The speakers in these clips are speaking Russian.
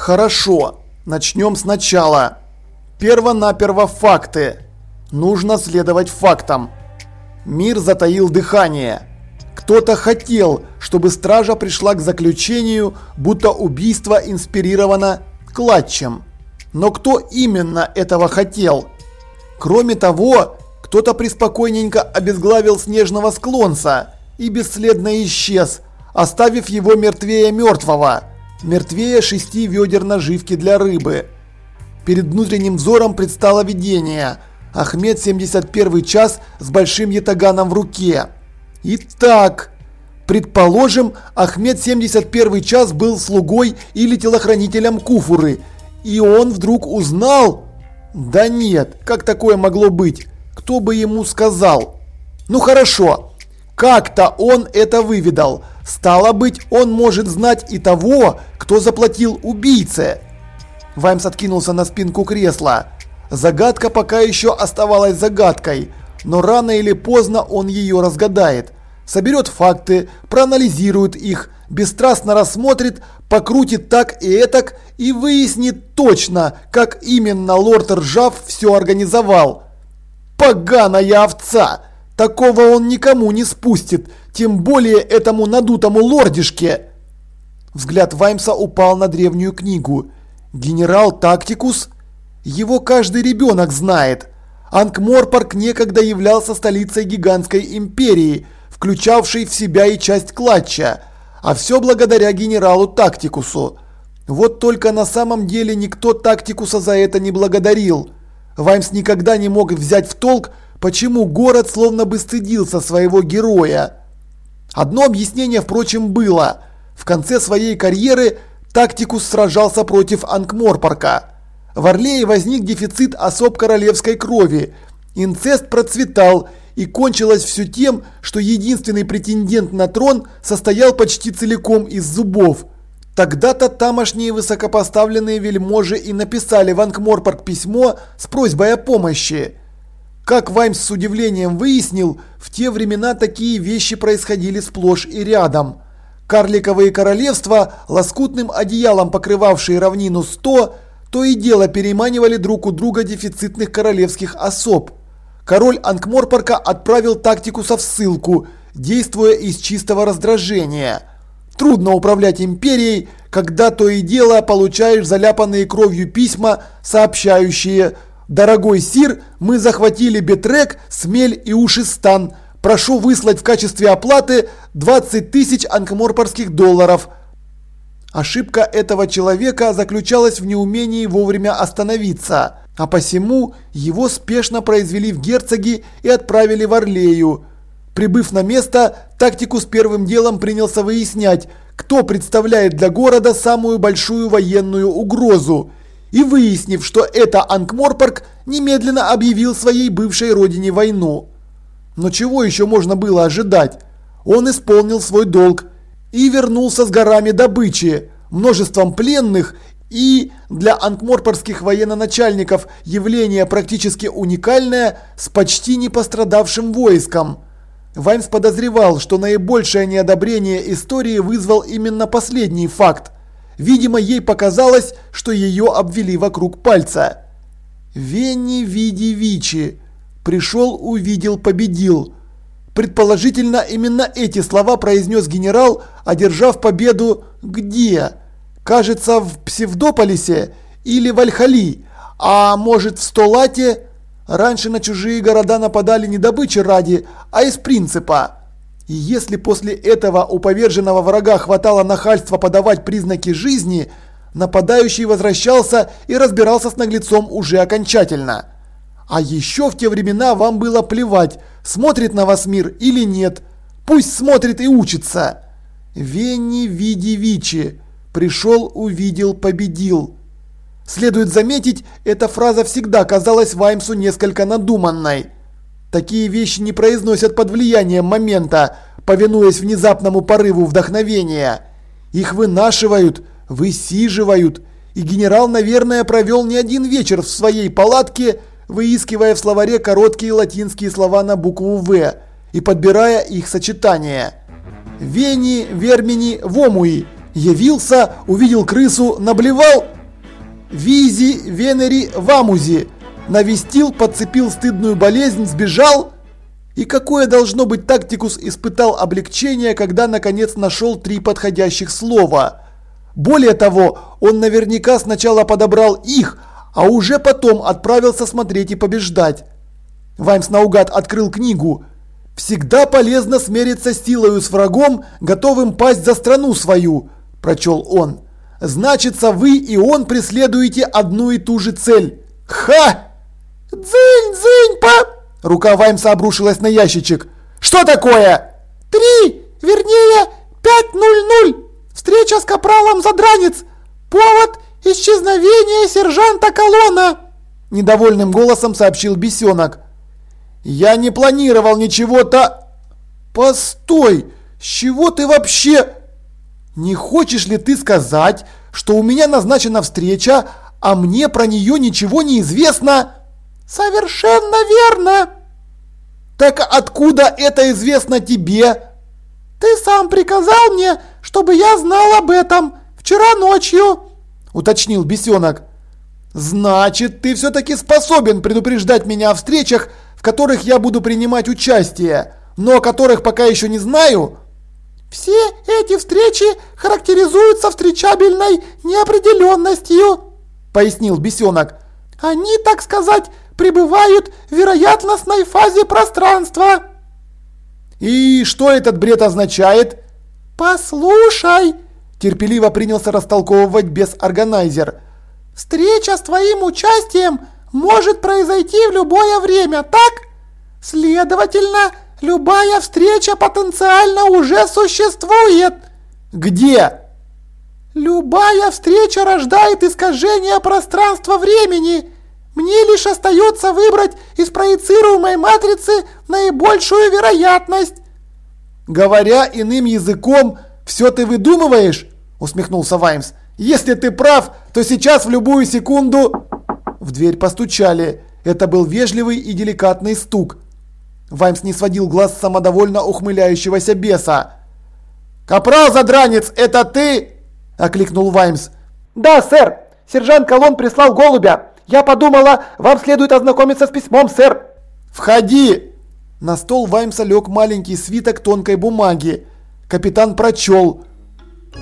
Хорошо, начнем сначала. Перво-наперво факты. Нужно следовать фактам. Мир затаил дыхание. Кто-то хотел, чтобы стража пришла к заключению, будто убийство инспирировано клатчем. Но кто именно этого хотел? Кроме того, кто-то приспокойненько обезглавил снежного склонца и бесследно исчез, оставив его мертвее мертвого, мертвее шести ведер наживки для рыбы. Перед внутренним взором предстало видение. Ахмед 71 час с большим ятаганом в руке. Итак, предположим, Ахмед 71 час был слугой или телохранителем Куфуры, и он вдруг узнал... Да нет, как такое могло быть? Кто бы ему сказал? Ну хорошо, как-то он это выведал. Стало быть, он может знать и того, кто заплатил убийце. Ваймс откинулся на спинку кресла. Загадка пока еще оставалась загадкой, но рано или поздно он ее разгадает. Соберет факты, проанализирует их, бесстрастно рассмотрит, покрутит так и этак и выяснит точно, как именно лорд Ржав все организовал. Поганая овца! Такого он никому не спустит, тем более этому надутому лордишке. Взгляд Ваймса упал на древнюю книгу. Генерал Тактикус? Его каждый ребенок знает. Анкморпорг некогда являлся столицей гигантской империи, включавшей в себя и часть клатча, а все благодаря генералу Тактикусу. Вот только на самом деле никто Тактикуса за это не благодарил. Ваймс никогда не мог взять в толк, почему город словно бы стыдился своего героя. Одно объяснение, впрочем, было. В конце своей карьеры Тактикус сражался против Анкморпорка. В Орлее возник дефицит особ королевской крови. Инцест процветал, и кончилось все тем, что единственный претендент на трон состоял почти целиком из зубов. Тогда-то тамошние высокопоставленные вельможи и написали в Анкморпорг письмо с просьбой о помощи. Как Ваймс с удивлением выяснил, в те времена такие вещи происходили сплошь и рядом. Карликовые королевства, лоскутным одеялом покрывавшие равнину 100, то и дело переманивали друг у друга дефицитных королевских особ. Король Анкморпорка отправил тактикуса в ссылку, действуя из чистого раздражения. Трудно управлять империей, когда то и дело получаешь заляпанные кровью письма, сообщающие «Дорогой Сир, мы захватили Бетрек, Смель и Ушистан. Прошу выслать в качестве оплаты 20 тысяч анкморпорских долларов». Ошибка этого человека заключалась в неумении вовремя остановиться, а посему его спешно произвели в герцоги и отправили в Орлею. Прибыв на место, тактику с первым делом принялся выяснять, кто представляет для города самую большую военную угрозу – и выяснив, что это Анкморпорг, немедленно объявил своей бывшей родине войну. Но чего еще можно было ожидать? Он исполнил свой долг и вернулся с горами добычи, множеством пленных и, для анкморпорских военно-начальников, явление практически уникальное, с почти не пострадавшим войском. Ваймс подозревал, что наибольшее неодобрение истории вызвал именно последний факт – Видимо, ей показалось, что ее обвели вокруг пальца. Венни Види Вичи. Пришел, увидел, победил. Предположительно, именно эти слова произнес генерал, одержав победу где? Кажется, в Псевдополисе или в Альхали, а может в Столате? Раньше на чужие города нападали не добычи ради, а из принципа. И если после этого у поверженного врага хватало нахальства подавать признаки жизни, нападающий возвращался и разбирался с наглецом уже окончательно. А еще в те времена вам было плевать, смотрит на вас мир или нет. Пусть смотрит и учится. Венни Види Вичи. Пришел, увидел, победил. Следует заметить, эта фраза всегда казалась Ваймсу несколько надуманной. Такие вещи не произносят под влиянием момента, повинуясь внезапному порыву вдохновения. Их вынашивают, высиживают, и генерал, наверное, провел не один вечер в своей палатке, выискивая в словаре короткие латинские слова на букву «В» и подбирая их сочетание. «Вени, вермини, вомуи» Явился, увидел крысу, наблевал. Визи, Венери, Вамузи. Навестил, подцепил стыдную болезнь, сбежал. И какое должно быть тактикус испытал облегчение, когда наконец нашел три подходящих слова. Более того, он наверняка сначала подобрал их, а уже потом отправился смотреть и побеждать. Ваймс наугад открыл книгу. «Всегда полезно смериться силою с врагом, готовым пасть за страну свою», – прочел он. «Значится, вы и он преследуете одну и ту же цель. Ха!» «Дзынь, дзынь, па!» Рука Ваймса обрушилась на ящичек. «Что такое?» «Три, вернее, пять ноль ноль. Встреча с капралом Задранец. Повод – исчезновение сержанта Колона!» Недовольным голосом сообщил бесенок. «Я не планировал ничего-то...» «Постой! С чего ты вообще...» «Не хочешь ли ты сказать, что у меня назначена встреча, а мне про нее ничего не известно?» «Совершенно верно!» «Так откуда это известно тебе?» «Ты сам приказал мне, чтобы я знал об этом вчера ночью», – уточнил бесенок. «Значит, ты все-таки способен предупреждать меня о встречах, в которых я буду принимать участие, но о которых пока еще не знаю?» «Все эти встречи характеризуются встречабельной неопределенностью», – пояснил бесенок. «Они, так сказать, пребывают в вероятностной фазе пространства». «И что этот бред означает?» «Послушай!» – терпеливо принялся растолковывать без-органайзер. «Встреча с твоим участием может произойти в любое время, так? Следовательно, любая встреча потенциально уже существует». «Где?» «Любая встреча рождает искажение пространства-времени». Мне лишь остается выбрать из проецируемой матрицы наибольшую вероятность. Говоря иным языком, все ты выдумываешь? Усмехнулся Ваймс. Если ты прав, то сейчас в любую секунду... В дверь постучали. Это был вежливый и деликатный стук. Ваймс не сводил глаз с самодовольно ухмыляющегося беса. «Капрал Задранец, это ты?» – окликнул Ваймс. «Да, сэр. Сержант Колон прислал голубя. Я подумала, вам следует ознакомиться с письмом, сэр. Входи. На стол Ваймса лег маленький свиток тонкой бумаги. Капитан прочел.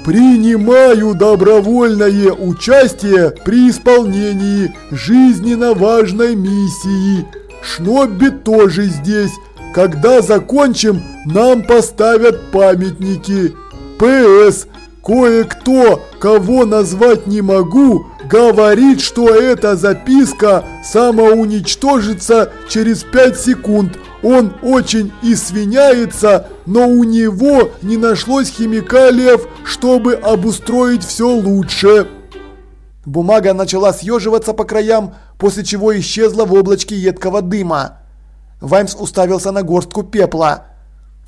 «Принимаю добровольное участие при исполнении жизненно важной миссии. Шнобби тоже здесь. Когда закончим, нам поставят памятники. П.С. Кое-кто, кого назвать не могу, говорит, что эта записка самоуничтожится через 5 секунд. Он очень извиняется, но у него не нашлось химикалиев, чтобы обустроить все лучше. Бумага начала съеживаться по краям, после чего исчезла в облачке едкого дыма. Ваймс уставился на горстку пепла.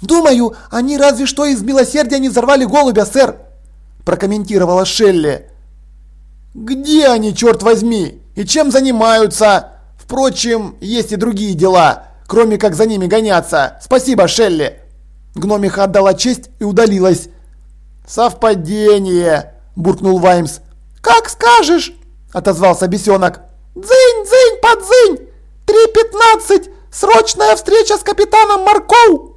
«Думаю, они разве что из милосердия не взорвали голубя, сэр!» Прокомментировала Шелли. «Где они, черт возьми? И чем занимаются? Впрочем, есть и другие дела, кроме как за ними гоняться. Спасибо, Шелли!» Гномиха отдала честь и удалилась. «Совпадение!» – буркнул Ваймс. «Как скажешь!» – отозвался бесенок. «Дзынь, дзынь, подзынь! 3.15! Срочная встреча с капитаном Маркоу!»